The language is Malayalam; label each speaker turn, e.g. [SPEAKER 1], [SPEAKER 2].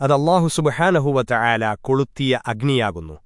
[SPEAKER 1] അത് അള്ളാഹു സുബഹാനഹുവ കൊളുത്തിയ അഗ്നിയാകുന്നു.